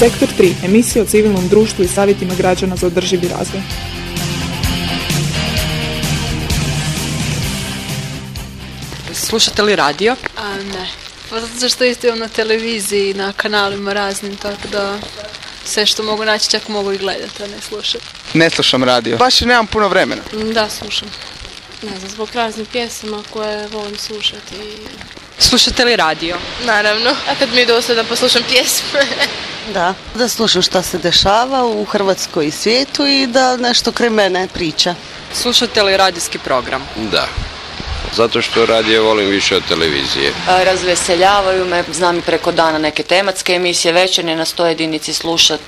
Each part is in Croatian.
Sektor 3, emisija o civilnom društvu i savjetima građana za održivi razvoj. Slušate li radio? A ne. Pa zato što isto na televiziji, na kanalima raznim, tako da sve što mogu naći čak mogu i gledati, a ne slušati. Ne slušam radio. Baš i nemam puno vremena. Da, slušam. Ne znam, zbog raznih pjesama koje volim slušati. Slušate li radio? Naravno. A kad mi dosta da poslušam pjesme. Da, da slušam šta se dešava u Hrvatskoj i svijetu i da nešto kraj mene priča. Slušate li radijski program? Da. Zato što radije volim više od televizije. Razveseljavaju me, znam i preko dana neke tematske emisije, večernje na sto jedinici slušat.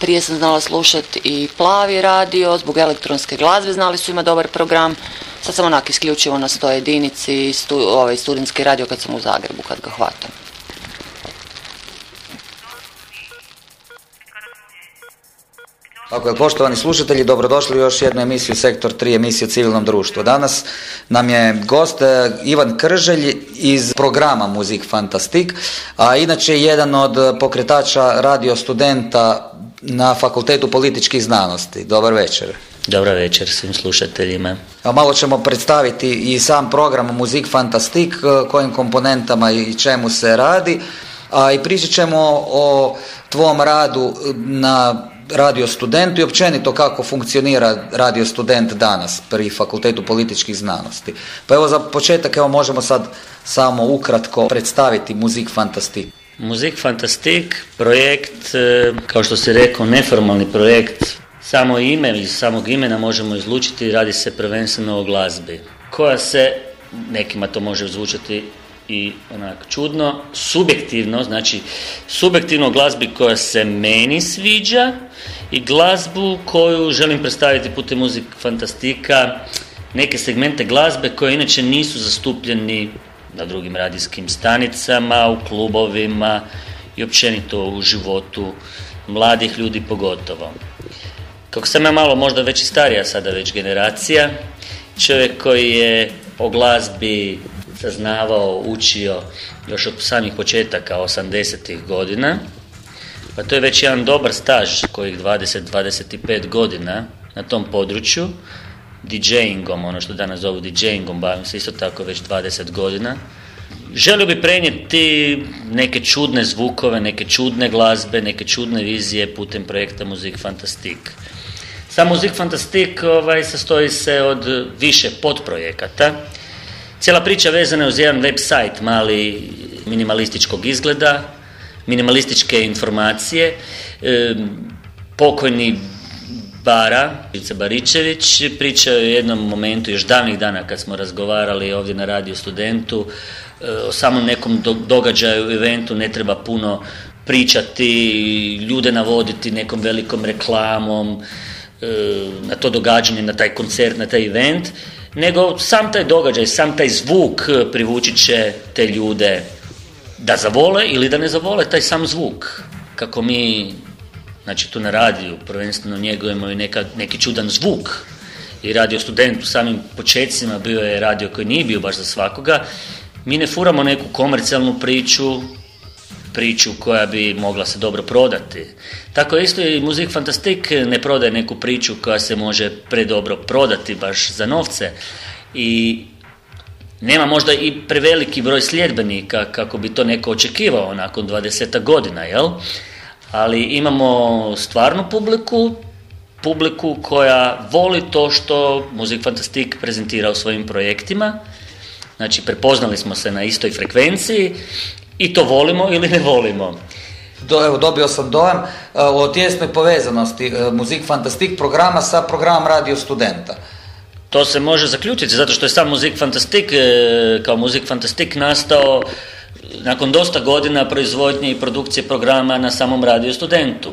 Prije sam znala slušat i plavi radio, zbog elektronske glazbe znali su ima dobar program. Sad sam onak isključivo na sto jedinici, stu, ovaj studentski radio kad sam u Zagrebu, kad ga hvatam. Tako je, poštovani slušatelji, dobrodošli u još jednu emisiju Sektor 3, emisiju civilnom društvu. Danas nam je gost e, Ivan Krželj iz programa Muzik Fantastik, a inače jedan od pokretača radio studenta na Fakultetu političkih znanosti. Dobar večer. Dobar večer svim slušateljima. A malo ćemo predstaviti i sam program Muzik Fantastik, e, kojim komponentama i čemu se radi, a i pričat ćemo o tvom radu na radio studentu i općenito kako funkcionira radio student danas pri Fakultetu političkih znanosti. Pa evo za početak evo možemo sad samo ukratko predstaviti Muzik Fantastik. Muzik Fantastik, projekt, e, kao što si rekao, neformalni projekt, samo ime iz samog imena možemo izlučiti, radi se prvenstveno o glazbi, koja se, nekima to može zvučati i onak čudno, subjektivno, znači subjektivno glazbi koja se meni sviđa i glazbu koju želim predstaviti putem muzik fantastika, neke segmente glazbe koje inače nisu zastupljeni na drugim radijskim stanicama, u klubovima i općenito u životu mladih ljudi pogotovo. Kako sam ja malo možda već i starija sada već generacija, čovjek koji je o glazbi saznavao, učio još od samih početaka 80. godina, pa to je već jedan dobar staž kojih 20-25 godina na tom području, DJingom, ono što danas zovu DJingom, bavim se isto tako već 20 godina. Želio bi prenijeti neke čudne zvukove, neke čudne glazbe, neke čudne vizije putem projekta Muzik Fantastik. Sam Muzik Fantastik ovaj, sastoji se od više podprojekata. Cijela priča vezana je uz jedan website mali minimalističkog izgleda, minimalističke informacije. E, pokojni Bara, Ivica Baričević, pričao je u jednom momentu, još davnih dana kad smo razgovarali ovdje na Radio Studentu, e, o samom nekom događaju, eventu, ne treba puno pričati, ljude navoditi nekom velikom reklamom, na to događanje, na taj koncert, na taj event, nego sam taj događaj, sam taj zvuk privući će te ljude da zavole ili da ne zavole taj sam zvuk. Kako mi, znači tu na radiju, prvenstveno njegujemo i neka, neki čudan zvuk. I radio student u samim početcima bio je radio koji nije bio baš za svakoga. Mi ne furamo neku komercijalnu priču, priču koja bi mogla se dobro prodati. Tako isto i Muzik Fantastik ne prodaje neku priču koja se može predobro prodati baš za novce. I nema možda i preveliki broj sljedbenika kako bi to neko očekivao nakon 20 godina, jel? Ali imamo stvarnu publiku, publiku koja voli to što Muzik Fantastik prezentira u svojim projektima. Znači, prepoznali smo se na istoj frekvenciji i to volimo ili ne volimo. Do, evo, dobio sam dojam uh, o tjesnoj povezanosti uh, Muzik Fantastik programa sa programom Radio Studenta. To se može zaključiti, zato što je sam Muzik Fantastik, e, kao Muzik Fantastik nastao nakon dosta godina proizvodnje i produkcije programa na samom Radio Studentu.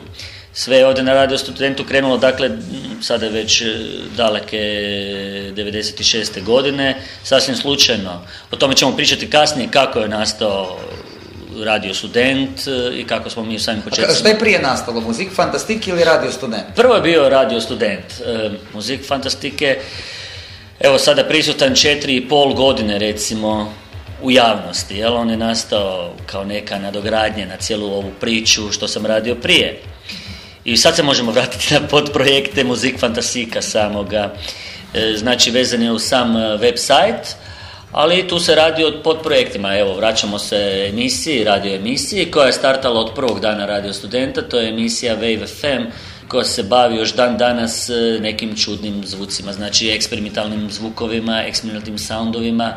Sve je ovdje na Radio Studentu krenulo, dakle, sada je već e, daleke 96. godine, sasvim slučajno. O tome ćemo pričati kasnije kako je nastao Radio Student e, i kako smo mi u samim početcima. Što je prije nastalo, Muzik Fantastik ili Radio Student? Prvo je bio Radio Student. Muzik Fantastik je Evo sada prisutan četiri i pol godine recimo u javnosti, jel? On je nastao kao neka nadogradnja na cijelu ovu priču što sam radio prije. I sad se možemo vratiti na podprojekte Muzik Fantasika samoga, e, znači vezan je u sam e, website, ali tu se radi o podprojektima. Evo, vraćamo se emisiji, radio emisiji, koja je startala od prvog dana radio studenta, to je emisija Wave FM, koja se bavi još dan danas e, nekim čudnim zvucima, znači eksperimentalnim zvukovima, eksperimentalnim soundovima,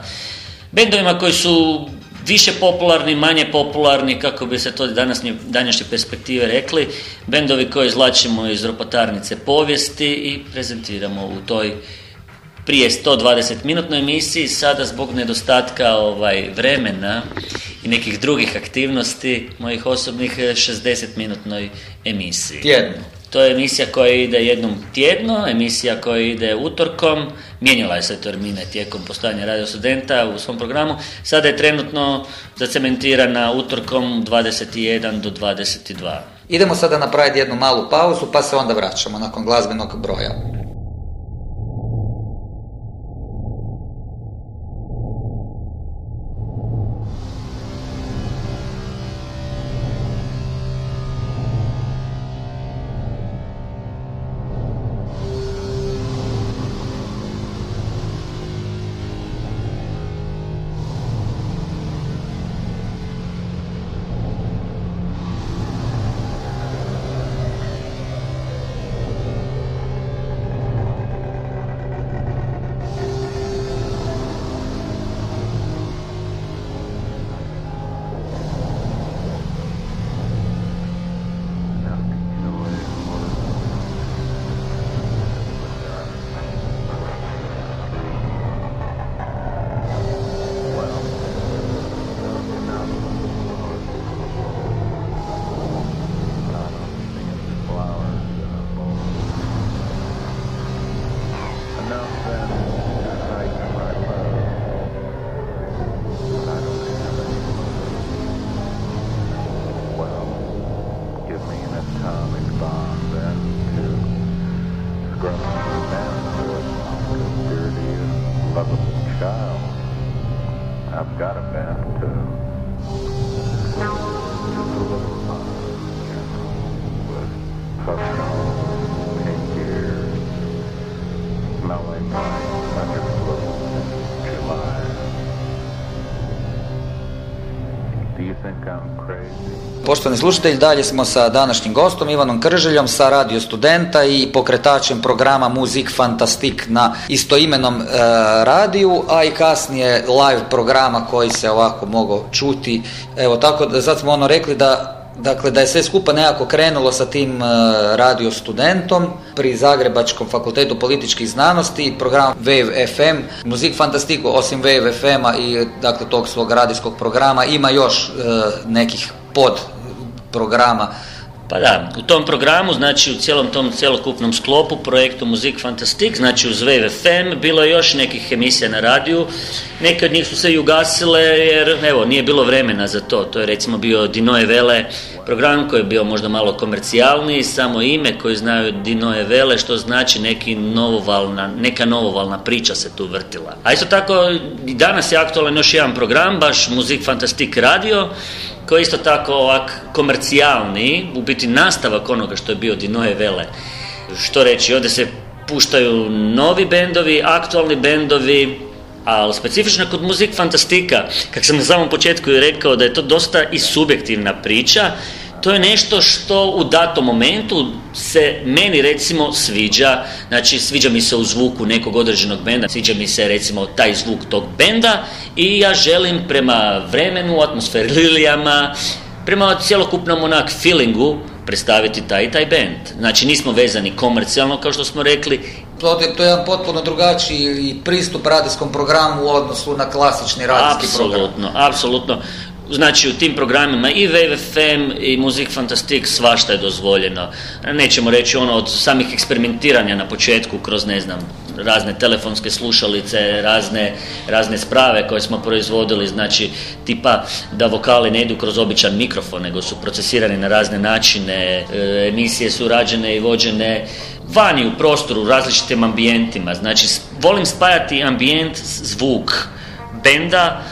bendovima koji su više popularni, manje popularni, kako bi se to današnje, današnje perspektive rekli, bendovi koje izlačimo iz ropotarnice povijesti i prezentiramo u toj prije 120 minutnoj emisiji, sada zbog nedostatka ovaj vremena i nekih drugih aktivnosti mojih osobnih 60 minutnoj emisiji. Tjedno. To je emisija koja ide jednom tjedno, emisija koja ide utorkom, mijenjala je se termine tijekom postojanja radio studenta u svom programu, sada je trenutno zacementirana utorkom 21 do 22. Idemo sada napraviti jednu malu pauzu pa se onda vraćamo nakon glazbenog broja. Poštovani slušatelji, dalje smo sa današnjim gostom Ivanom Krželjom sa Radio Studenta i pokretačem programa Muzik Fantastik na istoimenom e, radiju, a i kasnije live programa koji se ovako mogao čuti. Evo tako da sad smo ono rekli da Dakle, da je sve skupa nekako krenulo sa tim e, radio studentom pri Zagrebačkom fakultetu političkih znanosti, program Wave FM, Muzik Fantastiku, osim Wave FM-a i dakle tog svog radijskog programa ima još e, nekih pod programa pa da, u tom programu, znači u cijelom tom cjelokupnom sklopu projektu Muzik Fantastik, znači uz WFM, bilo je još nekih emisija na radiju, neke od njih su se i ugasile jer evo, nije bilo vremena za to. To je recimo bio Dinoje Vele program koji je bio možda malo komercijalniji, samo ime koji znaju Dinoje Vele, što znači neki novovalna, neka novovalna priča se tu vrtila. A isto tako danas je aktualan još jedan program, baš Muzik Fantastik radio, koji je isto tako ovak komercijalni, u biti nastavak onoga što je bio Dinoje Vele. Što reći, ovdje se puštaju novi bendovi, aktualni bendovi, ali specifično kod muzik fantastika, kako sam na samom početku i rekao da je to dosta i subjektivna priča, to je nešto što u datom momentu se meni recimo sviđa, znači sviđa mi se u zvuku nekog određenog benda, sviđa mi se recimo taj zvuk tog benda i ja želim prema vremenu, atmosferi lilijama, prema cjelokupnom onak feelingu predstaviti taj i taj band. Znači nismo vezani komercijalno kao što smo rekli. To je, to je jedan potpuno drugačiji pristup radijskom programu u odnosu na klasični radijski program. Apsolutno, apsolutno. Znači u tim programima i WFM i Muzik Fantastik svašta je dozvoljeno. Nećemo reći ono od samih eksperimentiranja na početku kroz ne znam razne telefonske slušalice, razne, razne sprave koje smo proizvodili, znači tipa da vokali ne idu kroz običan mikrofon, nego su procesirani na razne načine, e, emisije su rađene i vođene vani u prostoru, u različitim ambijentima, znači volim spajati ambijent, zvuk benda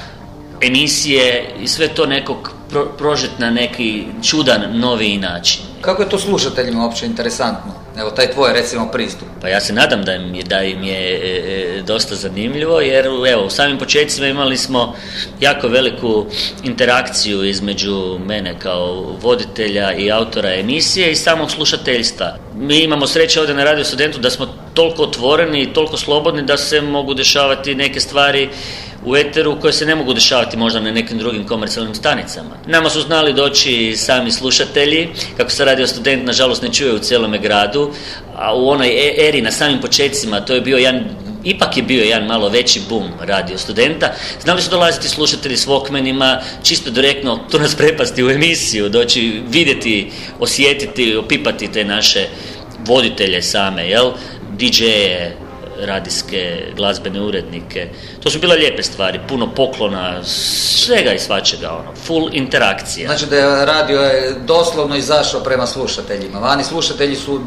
emisije i sve to nekog pro, prožet na neki čudan, novi način. Kako je to slušateljima uopće interesantno? Evo, taj tvoj, recimo, pristup. Pa ja se nadam da im je, da im je e, e, dosta zanimljivo, jer evo, u samim početcima imali smo jako veliku interakciju između mene kao voditelja i autora emisije i samog slušateljstva. Mi imamo sreće ovdje na Radio Studentu da smo toliko otvoreni i toliko slobodni da se mogu dešavati neke stvari u eteru koje se ne mogu dešavati možda na nekim drugim komercijalnim stanicama. Nama su znali doći sami slušatelji, kako se radio student nažalost ne čuje u cijelome gradu, a u onoj e- eri na samim početcima to je bio jedan ipak je bio jedan malo veći boom radio studenta. Znali su dolaziti slušatelji s Walkmanima, čisto direktno to nas prepasti u emisiju, doći vidjeti, osjetiti, opipati te naše voditelje same, jel? DJ-e, radijske glazbene urednike. To su bile lijepe stvari, puno poklona, svega i svačega, ono, full interakcija. Znači da je radio je doslovno izašao prema slušateljima. Vani slušatelji su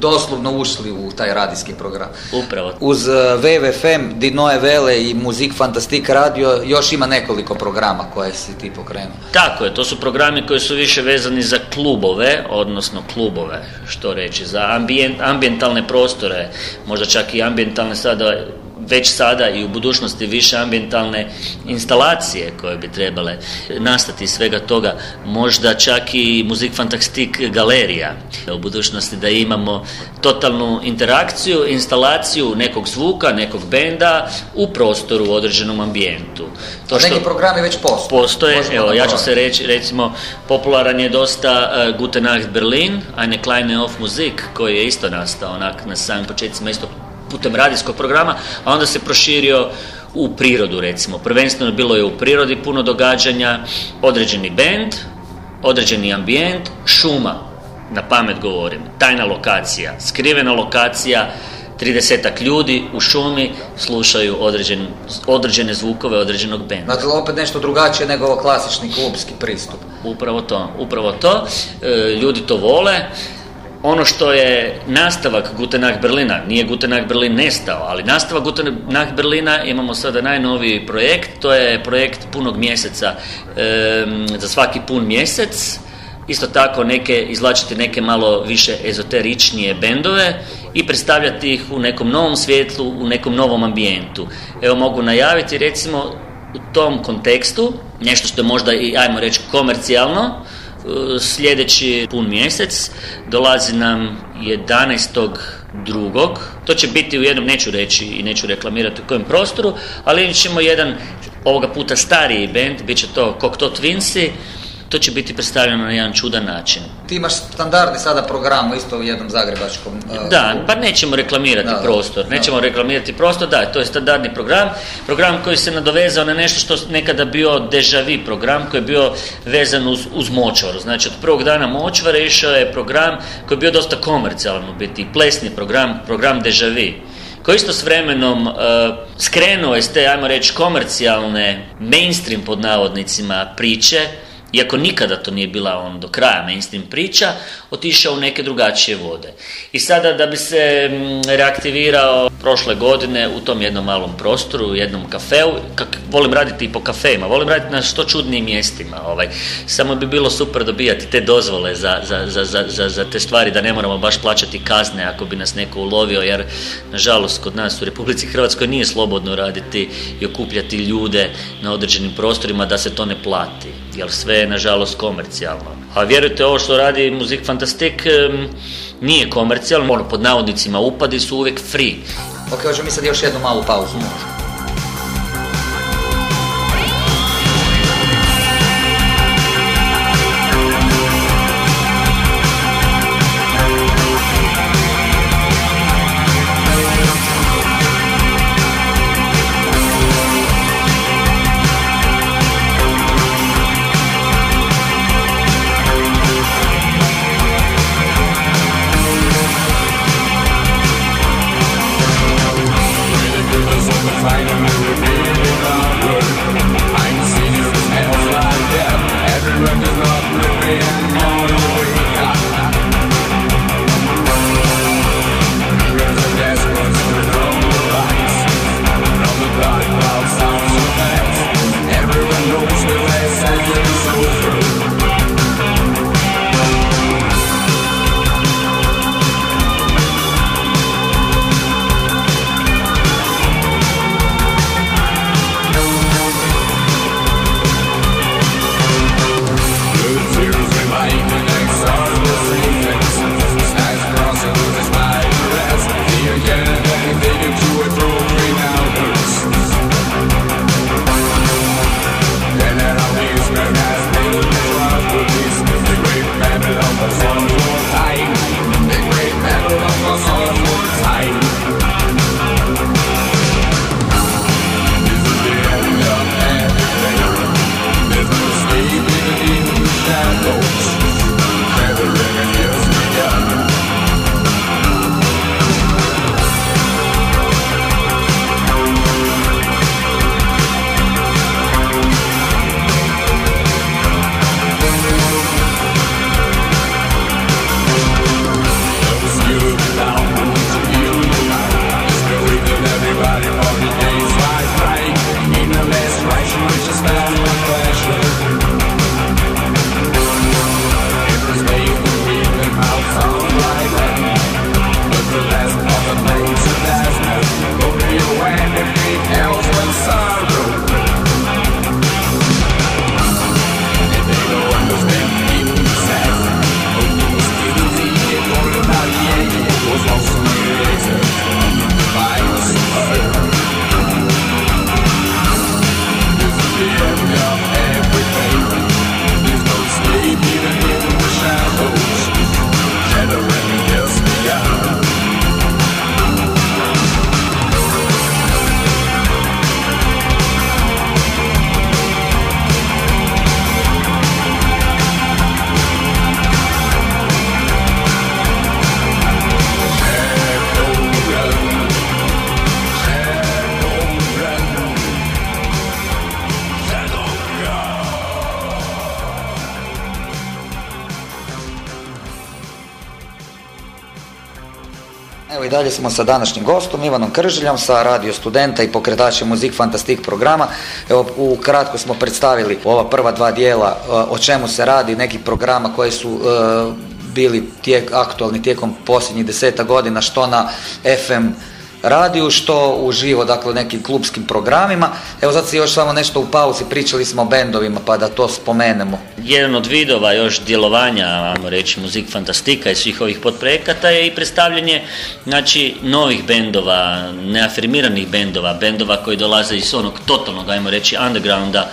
doslovno ušli u taj radijski program. Upravo. Uz uh, WWFM, Dinoje Vele i Muzik Fantastik Radio još ima nekoliko programa koje si ti pokrenuo. Tako je, to su programi koji su više vezani za klubove, odnosno klubove, što reći, za ambijent, ambijentalne prostore, možda čak i ambijentalne sada već sada i u budućnosti više ambientalne instalacije koje bi trebale nastati iz svega toga, možda čak i muzik fantastik galerija u budućnosti da imamo totalnu interakciju, instalaciju nekog zvuka, nekog benda u prostoru u određenom ambijentu. To što neki programi već postoje. Postoje, evo ja ću se reći, recimo, popularan je dosta uh, Gute Nacht Berlin, Eine kleine of Musik, koji je isto nastao onak na samim početcima isto putem radijskog programa, a onda se proširio u prirodu recimo. Prvenstveno bilo je u prirodi puno događanja, određeni bend, određeni ambijent, šuma, na pamet govorim, tajna lokacija, skrivena lokacija, tridesetak ljudi u šumi slušaju određen, određene zvukove određenog benda. Dakle, opet nešto drugačije nego ovo klasični klubski pristup. Upravo to, upravo to. E, ljudi to vole ono što je nastavak Gutenach Berlina, nije Gutenach Berlin nestao, ali nastavak Gutenach Berlina imamo sada najnoviji projekt, to je projekt punog mjeseca za svaki pun mjesec, isto tako neke, izlačiti neke malo više ezoteričnije bendove i predstavljati ih u nekom novom svjetlu, u nekom novom ambijentu. Evo mogu najaviti recimo u tom kontekstu, nešto što je možda i, ajmo reći, komercijalno, sljedeći pun mjesec dolazi nam 11. drugog. To će biti u jednom, neću reći i neću reklamirati u kojem prostoru, ali ćemo jedan ovoga puta stariji band, bit će to Cocteau Twinsi, to će biti predstavljeno na jedan čudan način. Ti imaš standardni sada program isto u jednom zagrebačkom... Uh, da, pa nećemo reklamirati prostor, nećemo reklamirati prostor, da, to je standardni program, program koji se nadovezao na nešto što nekada bio deja vu program, koji je bio vezan uz, uz močvaru, znači od prvog dana močvara išao je program koji je bio dosta komercijalan u biti, plesni program, program deja vu koji isto s vremenom uh, skrenuo je s te, ajmo reći, komercijalne mainstream pod navodnicima priče iako nikada to nije bila on do kraja mainstream priča, otišao u neke drugačije vode. I sada da bi se mm, reaktivirao prošle godine u tom jednom malom prostoru, u jednom kafeu, kak, volim raditi i po kafejima, volim raditi na što čudnijim mjestima, ovaj. samo bi bilo super dobijati te dozvole za, za, za, za, te stvari, da ne moramo baš plaćati kazne ako bi nas neko ulovio, jer nažalost kod nas u Republici Hrvatskoj nije slobodno raditi i okupljati ljude na određenim prostorima da se to ne plati, jer sve je nažalost komercijalno. A vjerujte, ovo što radi Muzik Fantastik nije komercijalno, ono pod navodnicima upadi su uvijek free. Ok, hoćemo mi sad još jednu malu pauzu. Evo down on pleasure. I dalje smo sa današnjim gostom Ivanom Kržiljom sa radio studenta i pokretača Muzik Fantastik programa. Evo ukratko smo predstavili ova prva dva dijela e, o čemu se radi, nekih programa koji su e, bili tijek, aktualni tijekom posljednjih deseta godina što na FM radiju, što uživo, dakle, nekim klubskim programima. Evo sad si još samo nešto u pauzi, pričali smo o bendovima, pa da to spomenemo. Jedan od vidova još djelovanja, ajmo reći, muzik fantastika i svih ovih podprojekata je i predstavljanje znači, novih bendova, neafirmiranih bendova, bendova koji dolaze iz onog totalnog, ajmo reći, undergrounda,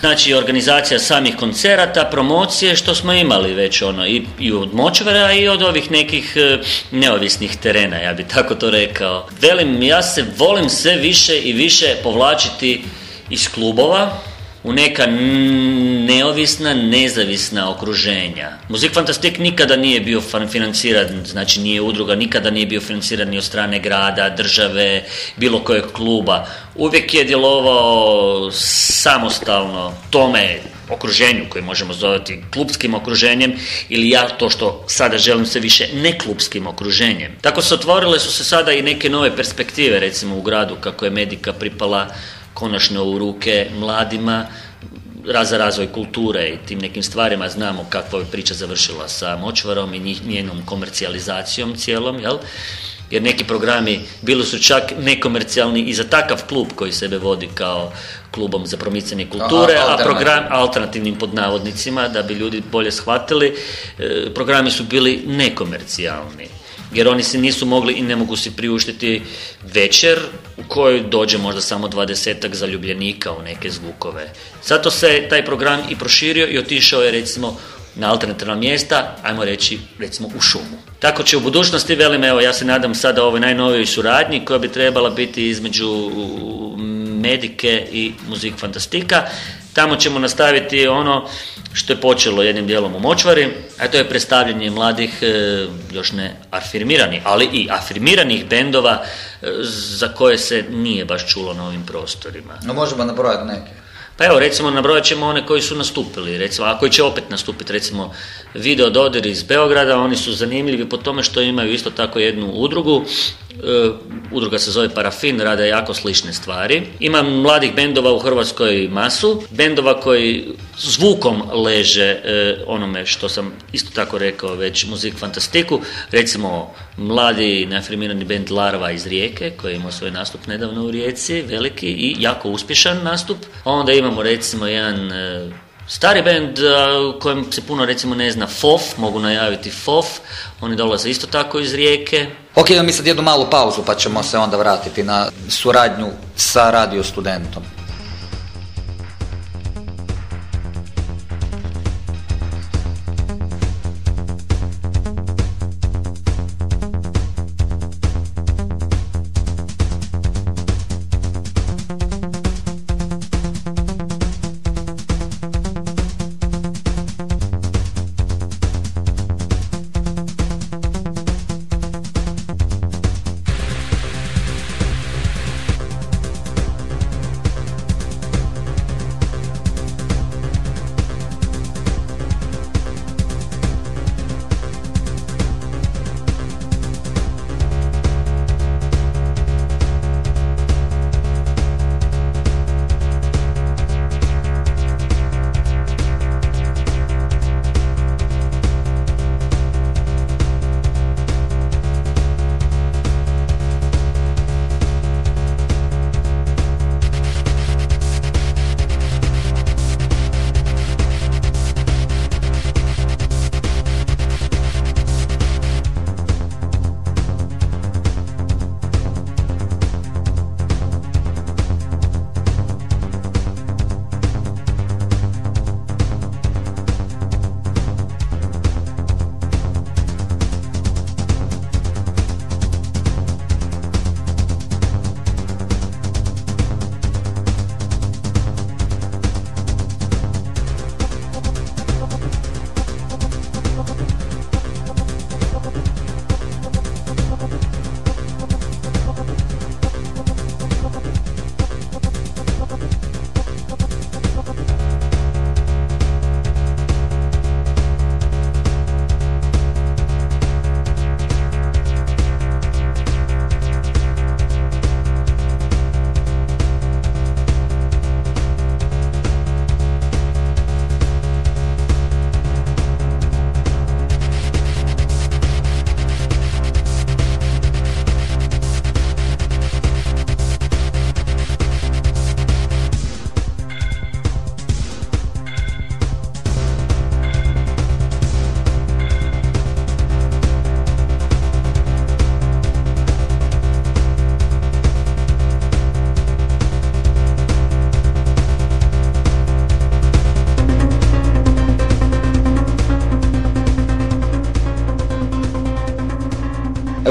Znači, organizacija samih koncerata, promocije, što smo imali već ono, i, i od močvara i od ovih nekih e, neovisnih terena, ja bi tako to rekao. Velim, ja se volim sve više i više povlačiti iz klubova, u neka neovisna, nezavisna okruženja. Muzik Fantastik nikada nije bio financiran, znači nije udruga, nikada nije bio financiran ni od strane grada, države, bilo kojeg kluba. Uvijek je djelovao samostalno tome okruženju koje možemo zovati klubskim okruženjem ili ja to što sada želim se više ne klubskim okruženjem. Tako se otvorile su se sada i neke nove perspektive recimo u gradu kako je Medika pripala konačno u ruke mladima za razvoj kulture i tim nekim stvarima znamo kakva je priča završila sa močvarom i njenom komercijalizacijom cijelom, jel? jer neki programi bili su čak nekomercijalni i za takav klub koji sebe vodi kao klubom za promicanje kulture, a program alternativnim pod navodnicima da bi ljudi bolje shvatili, e, programi su bili nekomercijalni jer oni se nisu mogli i ne mogu si priuštiti večer u kojoj dođe možda samo dvadesetak zaljubljenika u neke zvukove. Zato se taj program i proširio i otišao je recimo na alternativna mjesta, ajmo reći recimo u šumu. Tako će u budućnosti, velim, evo ja se nadam sada ovoj najnovijoj suradnji koja bi trebala biti između Medike i Muzik Fantastika. Tamo ćemo nastaviti ono što je počelo jednim dijelom u Močvari, a to je predstavljanje mladih, e, još ne afirmirani, ali i afirmiranih bendova e, za koje se nije baš čulo na ovim prostorima. No možemo nabrojati neke. Pa evo, recimo, nabrojat ćemo one koji su nastupili, recimo, a koji će opet nastupiti, recimo, Video Dodir iz Beograda, oni su zanimljivi po tome što imaju isto tako jednu udrugu, udruga se zove Parafin, rade jako slične stvari. Ima mladih bendova u Hrvatskoj masu, bendova koji zvukom leže e, onome što sam isto tako rekao već muzik fantastiku, recimo mladi neafirmirani bend Larva iz Rijeke koji ima svoj nastup nedavno u Rijeci, veliki i jako uspješan nastup. Onda imamo recimo jedan e, Stari band u kojem se puno recimo ne zna FOF, mogu najaviti FOF, oni dolaze isto tako iz Rijeke. Ok, mi sad jednu malu pauzu pa ćemo se onda vratiti na suradnju sa radio studentom.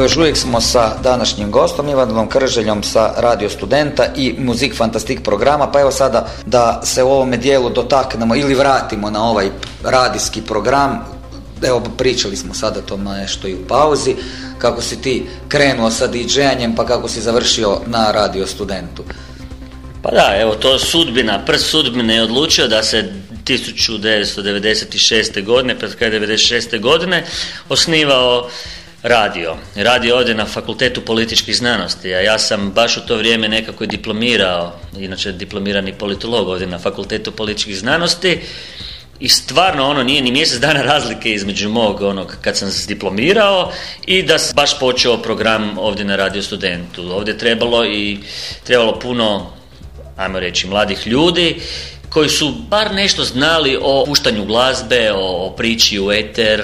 Još uvijek smo sa današnjim gostom Ivanom Krželjom sa Radio Studenta i Muzik Fantastik programa, pa evo sada da se u ovome dijelu dotaknemo ili vratimo na ovaj radijski program. Evo pričali smo sada to nešto i u pauzi, kako si ti krenuo sa DJ-anjem pa kako si završio na Radio Studentu. Pa da, evo to sudbina, prst sudbine je odlučio da se 1996. godine, pred kraj 96. godine, osnivao radio. Radio ovdje na Fakultetu političkih znanosti, a ja sam baš u to vrijeme nekako i diplomirao, inače diplomirani politolog ovdje na Fakultetu političkih znanosti, i stvarno ono nije ni mjesec dana razlike između mog onog kad sam se diplomirao i da sam baš počeo program ovdje na Radio Studentu. Ovdje je trebalo i trebalo puno, ajmo reći, mladih ljudi koji su bar nešto znali o puštanju glazbe, o, priči u eter,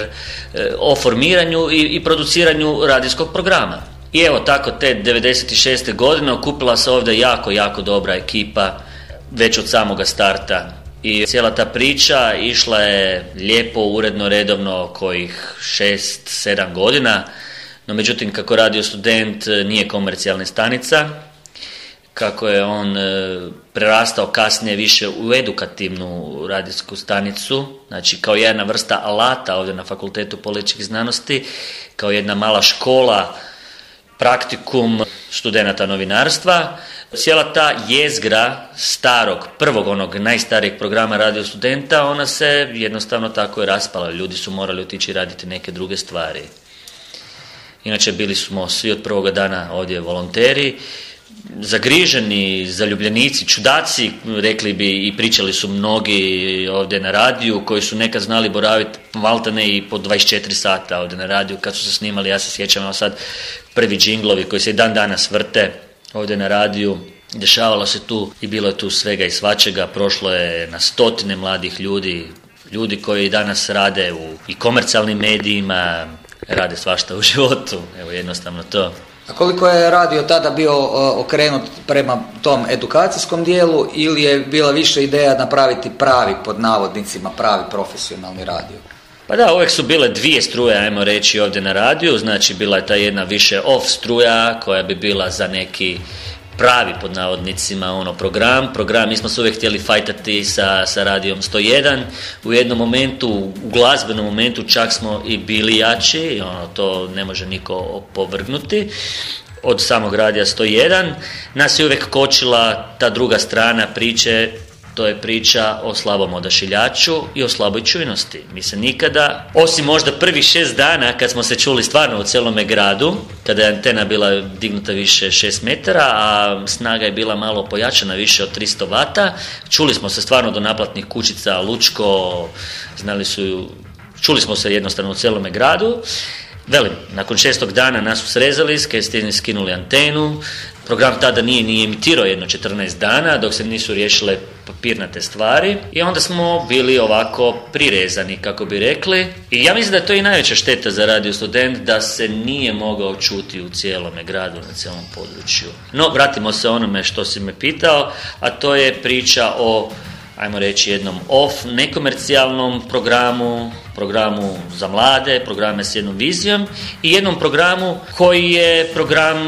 e, o formiranju i, i produciranju radijskog programa. I evo tako te 96. godine okupila se ovdje jako, jako dobra ekipa već od samoga starta. I cijela ta priča išla je lijepo, uredno, redovno kojih 6-7 godina. No međutim, kako radio student nije komercijalna stanica, kako je on e, prerastao kasnije više u edukativnu radijsku stanicu, znači kao jedna vrsta alata ovdje na Fakultetu političkih znanosti, kao jedna mala škola, praktikum studenata novinarstva. Cijela ta jezgra starog, prvog onog najstarijeg programa radio studenta, ona se jednostavno tako je raspala. Ljudi su morali otići raditi neke druge stvari. Inače, bili smo svi od prvoga dana ovdje volonteri zagriženi, zaljubljenici, čudaci, rekli bi i pričali su mnogi ovdje na radiju koji su nekad znali boraviti maltene i po 24 sata ovdje na radiju kad su se snimali, ja se sjećam sad prvi džinglovi koji se i dan danas vrte ovdje na radiju. Dešavalo se tu i bilo je tu svega i svačega, prošlo je na stotine mladih ljudi, ljudi koji danas rade u i komercijalnim medijima, rade svašta u životu, evo jednostavno to. A koliko je radio tada bio okrenut prema tom edukacijskom dijelu ili je bila više ideja napraviti pravi, pod navodnicima, pravi profesionalni radio? Pa da, uvijek su bile dvije struje, ajmo reći, ovdje na radiju, znači bila je ta jedna više off struja koja bi bila za neki pravi pod navodnicima ono program, program, mi smo se uvijek htjeli fajtati sa, sa radijom 101, u jednom momentu, u glazbenom momentu čak smo i bili jači, ono, to ne može niko opovrgnuti, od samog radija 101, nas je uvijek kočila ta druga strana priče to je priča o slabom odašiljaču i o slaboj čujnosti. Mi se nikada, osim možda prvih šest dana kad smo se čuli stvarno u celome gradu, kada je antena bila dignuta više šest metara, a snaga je bila malo pojačana više od 300 vata, čuli smo se stvarno do naplatnih kućica, Lučko, znali su, čuli smo se jednostavno u celome gradu. Velim, nakon šestog dana nas su srezali, skinuli antenu, Program tada nije ni emitirao jedno 14 dana dok se nisu riješile papirnate stvari. I onda smo bili ovako prirezani kako bi rekli. I ja mislim da je to i najveća šteta za radio student da se nije mogao čuti u cijelome gradu na cijelom području. No, vratimo se onome što si me pitao, a to je priča o ajmo reći jednom off, nekomercijalnom programu, programu za mlade, programe s jednom vizijom i jednom programu koji je program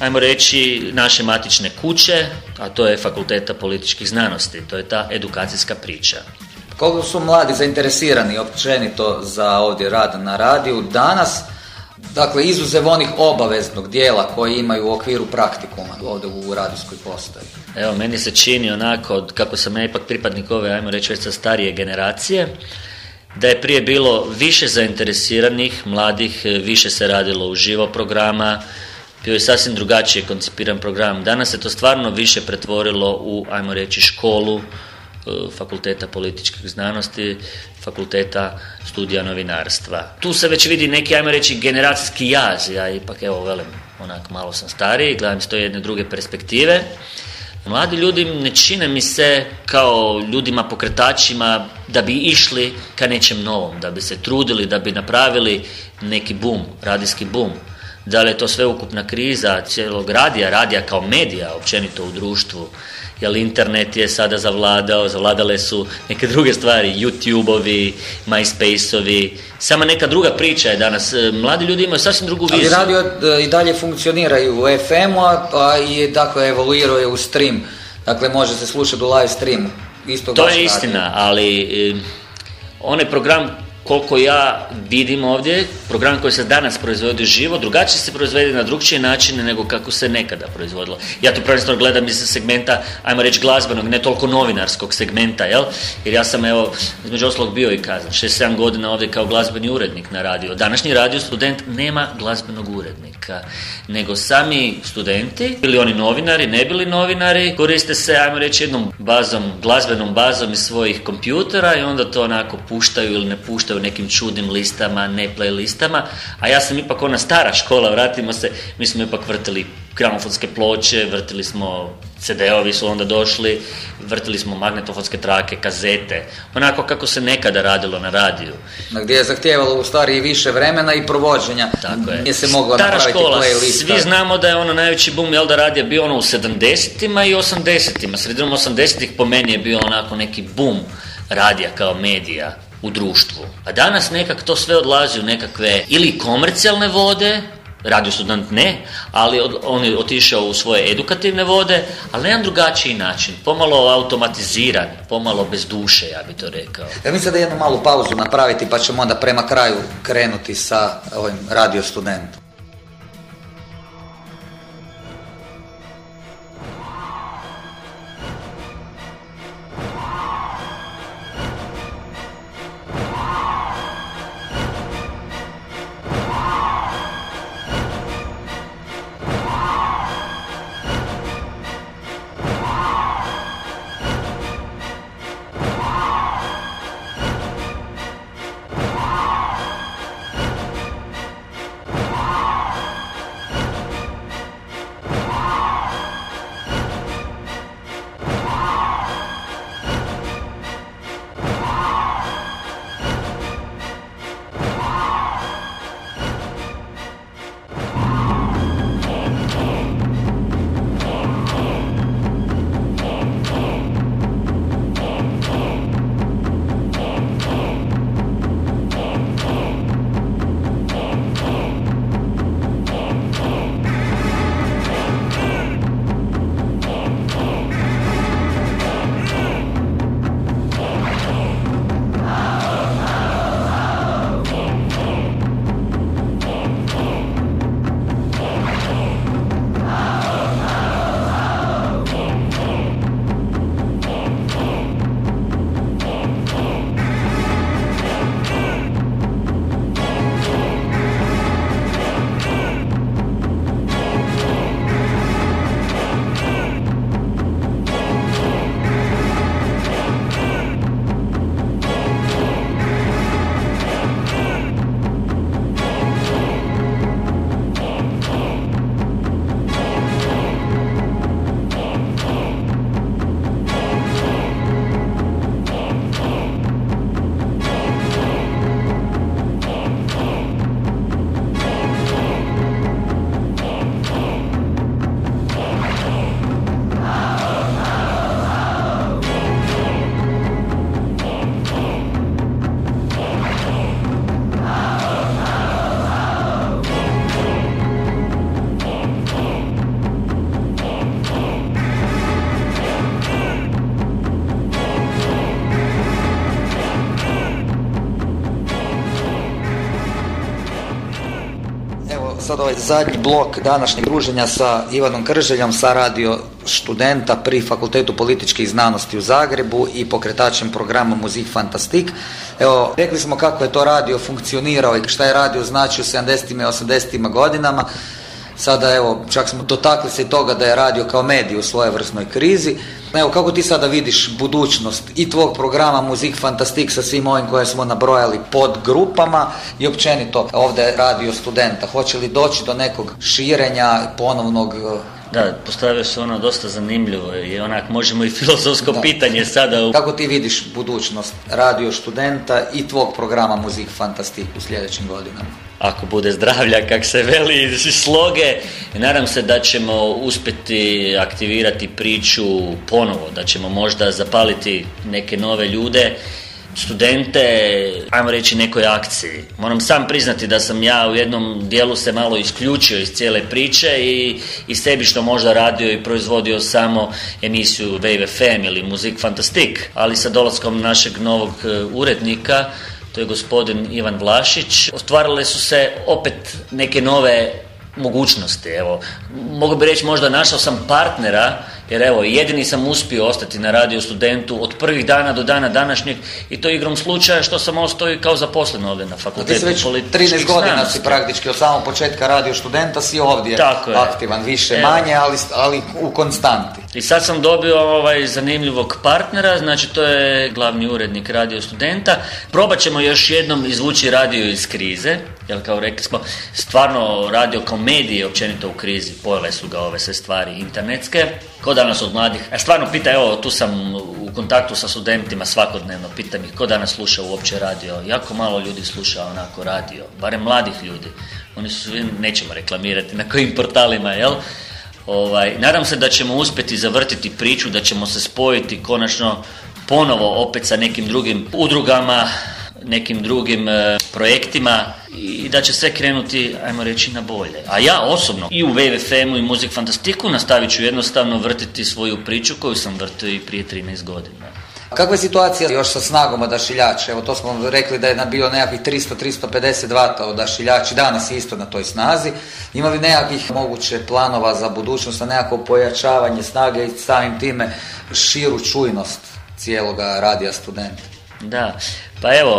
ajmo reći, naše matične kuće, a to je Fakulteta političkih znanosti, to je ta edukacijska priča. Koliko su mladi zainteresirani općenito za ovdje rad na radiju danas, dakle izuzev onih obaveznog dijela koji imaju u okviru praktikuma ovdje u radijskoj postaji? Evo, meni se čini onako, kako sam ja ipak pripadnik ove, ajmo reći, već sa starije generacije, da je prije bilo više zainteresiranih, mladih, više se radilo u živo programa, bio je sasvim drugačije koncipiran program. Danas se to stvarno više pretvorilo u, ajmo reći, školu e, fakulteta političkih znanosti, fakulteta studija novinarstva. Tu se već vidi neki, ajmo reći, generacijski jaz. Ja ipak, evo, velim, onak malo sam stariji, gledam s to jedne druge perspektive. Mladi ljudi ne čine mi se kao ljudima pokretačima da bi išli ka nečem novom, da bi se trudili, da bi napravili neki bum, radijski bum da li je to sveukupna kriza cijelog radija, radija kao medija općenito u društvu jer internet je sada zavladao, zavladale su neke druge stvari, YouTube-ovi, MySpace-ovi, sama neka druga priča je danas. E, mladi ljudi imaju sasvim drugu viziju. Ali radio e, i dalje funkcioniraju u FM-u, a i dakle evoluiraju u stream. Dakle, može se slušati u live streamu. Isto to je istina, ali e, onaj program koliko ja vidim ovdje, program koji se danas proizvodi živo, drugačije se proizvede na drugčije načine nego kako se nekada proizvodilo. Ja to prvenstveno gledam iz segmenta, ajmo reći glazbenog, ne toliko novinarskog segmenta, jel? Jer ja sam, evo, između oslog bio i kazan, 6-7 godina ovdje kao glazbeni urednik na radio. Današnji radio student nema glazbenog urednika, nego sami studenti, bili oni novinari, ne bili novinari, koriste se, ajmo reći, jednom bazom, glazbenom bazom iz svojih kompjutera i onda to onako puštaju ili ne puštaju u nekim čudnim listama, ne playlistama, a ja sam ipak ona stara škola, vratimo se, mi smo ipak vrtili gramofonske ploče, vrtili smo CD-ovi su onda došli, vrtili smo magnetofonske trake, kazete, onako kako se nekada radilo na radiju. Gdje je zahtijevalo u stvari i više vremena i provođenja. Tako je. Nije se moglo Stara napraviti škola, playlista. Svi znamo da je ono najveći boom Elda radija bio ono u 70-ima i 80-ima. Sredinom 80-ih po meni je bio onako neki boom radija kao medija u društvu. A danas nekak to sve odlazi u nekakve ili komercijalne vode, radio student ne, ali on je otišao u svoje edukativne vode, ali na jedan drugačiji način, pomalo automatiziran, pomalo bez duše, ja bi to rekao. Ja mislim da jednu malu pauzu napraviti pa ćemo onda prema kraju krenuti sa ovim radio ovaj zadnji blok današnjeg druženja sa Ivanom Krželjom, sa radio studenta pri Fakultetu političkih znanosti u Zagrebu i pokretačem programa Muzik Fantastik. Evo, rekli smo kako je to radio funkcionirao i šta je radio znači u 70. i 80. godinama. Sada evo, čak smo dotakli se toga da je radio kao medij u svojevrsnoj krizi. Evo, kako ti sada vidiš budućnost i tvog programa Muzik Fantastik sa svim ovim koje smo nabrojali pod grupama i općenito ovdje radio studenta? Hoće li doći do nekog širenja, ponovnog Da, postavio se ono dosta zanimljivo i onak možemo i filozofsko pitanje sada. Kako ti vidiš budućnost radio studenta i tvog programa Muzik Fantastik u sljedećim godinama? Ako bude zdravlja, kak se veli, sloge, nadam se da ćemo uspjeti aktivirati priču ponovo, da ćemo možda zapaliti neke nove ljude studente, ajmo reći, nekoj akciji. Moram sam priznati da sam ja u jednom dijelu se malo isključio iz cijele priče i, i sebično možda radio i proizvodio samo emisiju Wave FM ili Muzik Fantastik, ali sa dolaskom našeg novog e, urednika, to je gospodin Ivan Vlašić, ostvarile su se opet neke nove mogućnosti. Evo, mogu bi reći možda našao sam partnera jer evo, jedini sam uspio ostati na radio studentu od prvih dana do dana današnjeg i to igrom slučaja što sam ostao i kao zaposlen ovdje na fakultetu. Ti već 13 godina si praktički od samog početka radio studenta si ovdje Tako aktivan, više manje, ali, ali u konstanti. I sad sam dobio ovaj zanimljivog partnera, znači to je glavni urednik radio studenta. Probat ćemo još jednom izvući radio iz krize, jer kao rekli smo, stvarno radio kao medije općenito u krizi, pojele su ga ove sve stvari internetske. Ko danas od mladih? A stvarno pita, evo tu sam u kontaktu sa studentima svakodnevno, pitam ih ko danas sluša uopće radio. Jako malo ljudi sluša onako radio, barem mladih ljudi. Oni su nećemo reklamirati na kojim portalima, jel? Ovaj, nadam se da ćemo uspjeti zavrtiti priču, da ćemo se spojiti konačno ponovo opet sa nekim drugim udrugama, nekim drugim e, projektima i da će sve krenuti, ajmo reći, na bolje. A ja osobno i u WFM-u i Muzik Fantastiku nastavit ću jednostavno vrtiti svoju priču koju sam vrtio i prije 13 godina. Kakva je situacija još sa snagom odašiljača? Evo to smo rekli da je bio nekakvih 300-350 vata odašiljači, danas je isto na toj snazi. Ima li nekakvih moguće planova za budućnost, na nekako pojačavanje snage i samim time širu čujnost cijeloga radija studenta? Da, pa evo,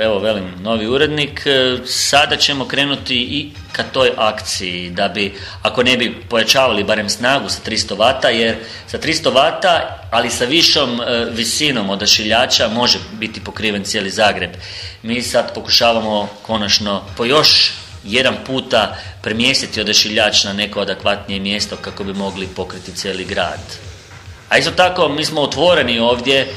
evo velim, novi urednik, e, sada ćemo krenuti i ka toj akciji da bi, ako ne bi pojačavali barem snagu sa 300 vata, jer sa 300 vata, ali sa višom e, visinom odašiljača može biti pokriven cijeli Zagreb. Mi sad pokušavamo konačno po još jedan puta premjestiti odašiljač na neko adekvatnije mjesto kako bi mogli pokriti cijeli grad. A isto tako mi smo otvoreni ovdje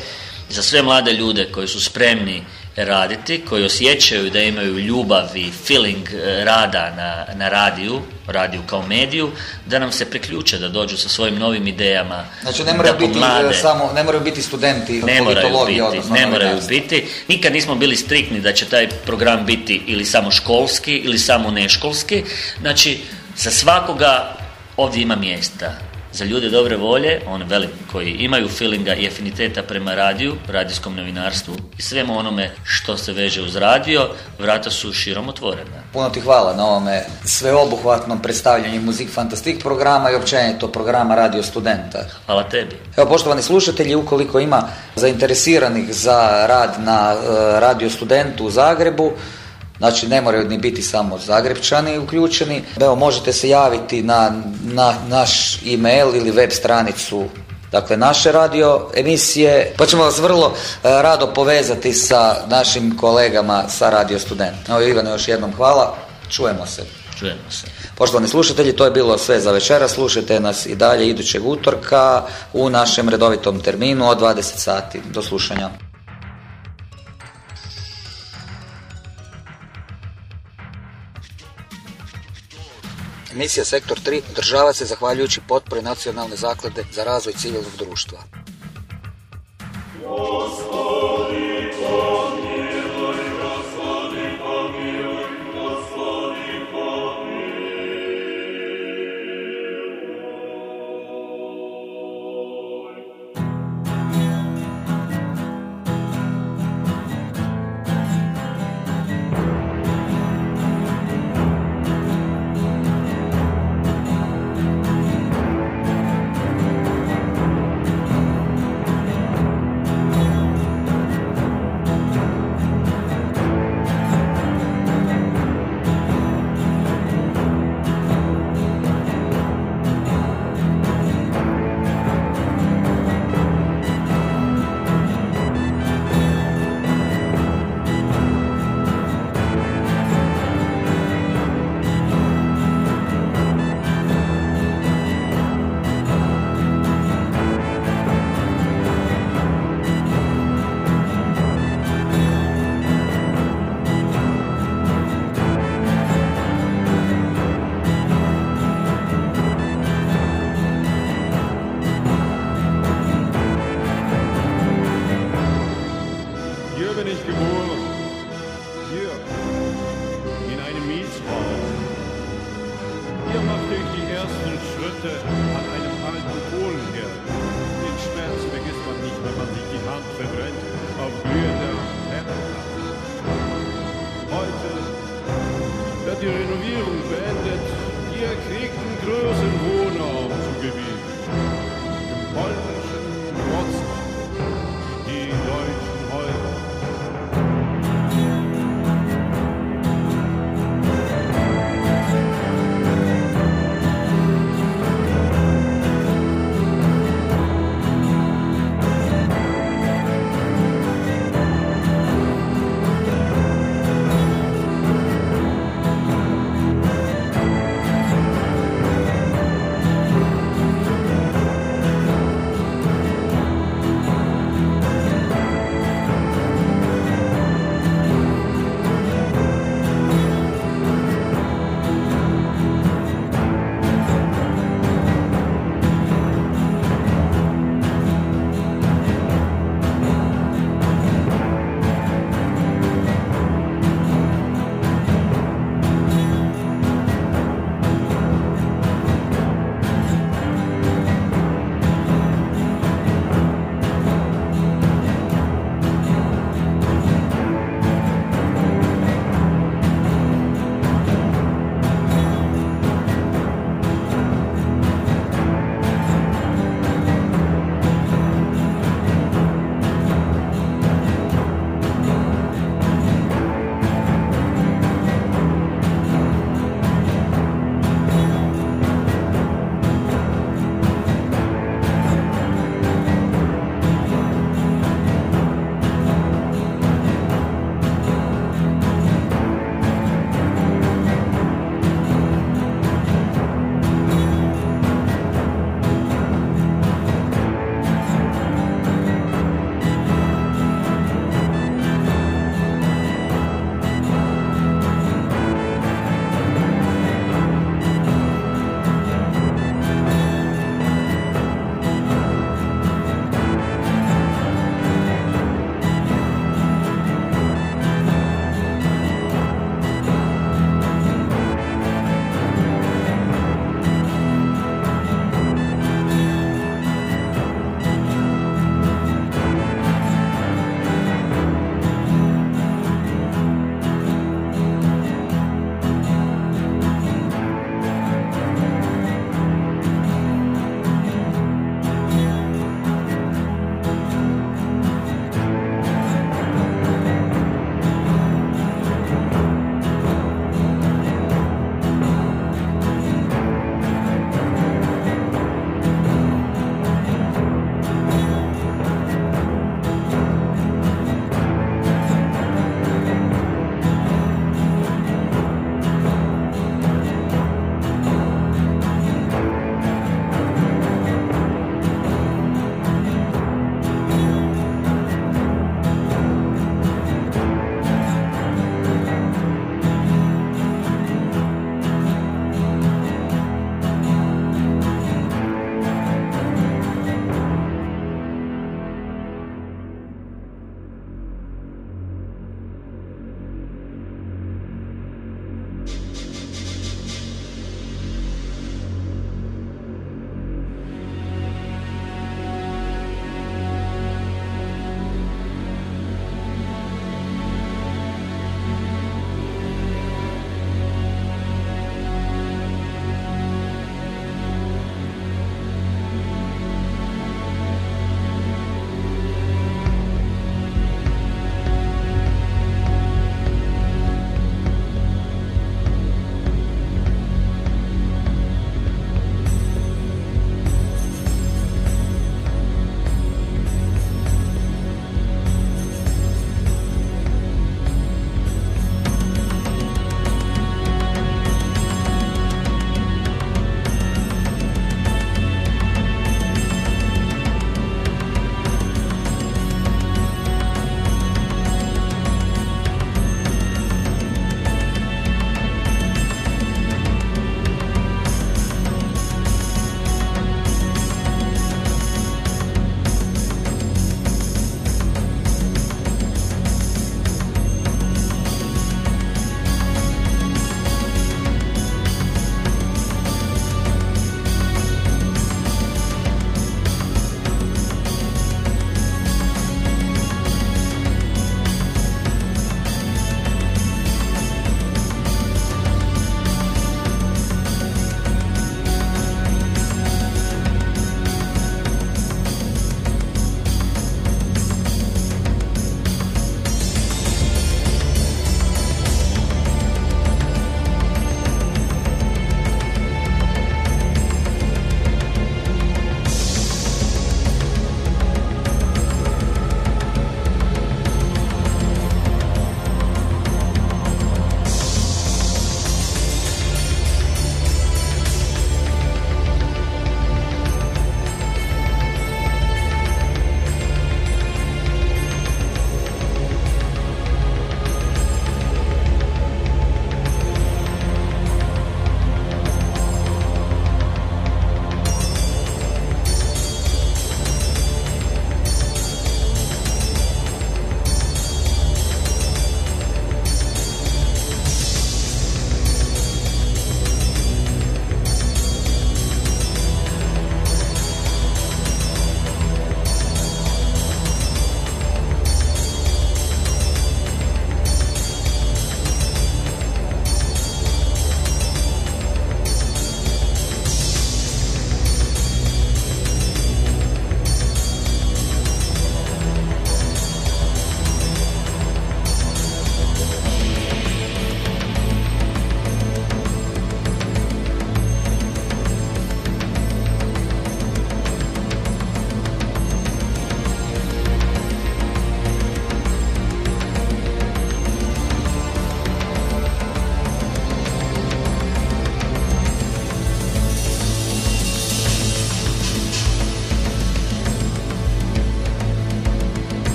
za sve mlade ljude koji su spremni raditi, koji osjećaju da imaju ljubav i feeling e, rada na, na radiju, radiju kao mediju, da nam se priključe, da dođu sa svojim novim idejama. Znači ne moraju, biti, e, samo, ne moraju biti studenti ne moraju biti, ne moraju biti. Nikad nismo bili striktni da će taj program biti ili samo školski ili samo neškolski. Znači, za svakoga ovdje ima mjesta za ljude dobre volje, on velim, koji imaju feelinga i afiniteta prema radiju, radijskom novinarstvu i svemu onome što se veže uz radio, vrata su širom otvorena. Puno ti hvala na ovome sveobuhvatnom predstavljanju Muzik Fantastik programa i općenito programa Radio Studenta. Hvala tebi. Evo, poštovani slušatelji, ukoliko ima zainteresiranih za rad na e, Radio Studentu u Zagrebu, Znači ne moraju ni biti samo Zagrebčani uključeni. Evo možete se javiti na, na naš e-mail ili web stranicu dakle naše radio emisije, pa ćemo vas vrlo e, rado povezati sa našim kolegama sa Radio Student. Evo Ivane još jednom hvala, čujemo se. Čujemo se. Poštovani slušatelji, to je bilo sve za večera. Slušajte nas i dalje idućeg utorka u našem redovitom terminu od 20 sati. Do slušanja. Emisija Sektor 3 održava se zahvaljujući potpori Nacionalne zaklade za razvoj civilnog društva.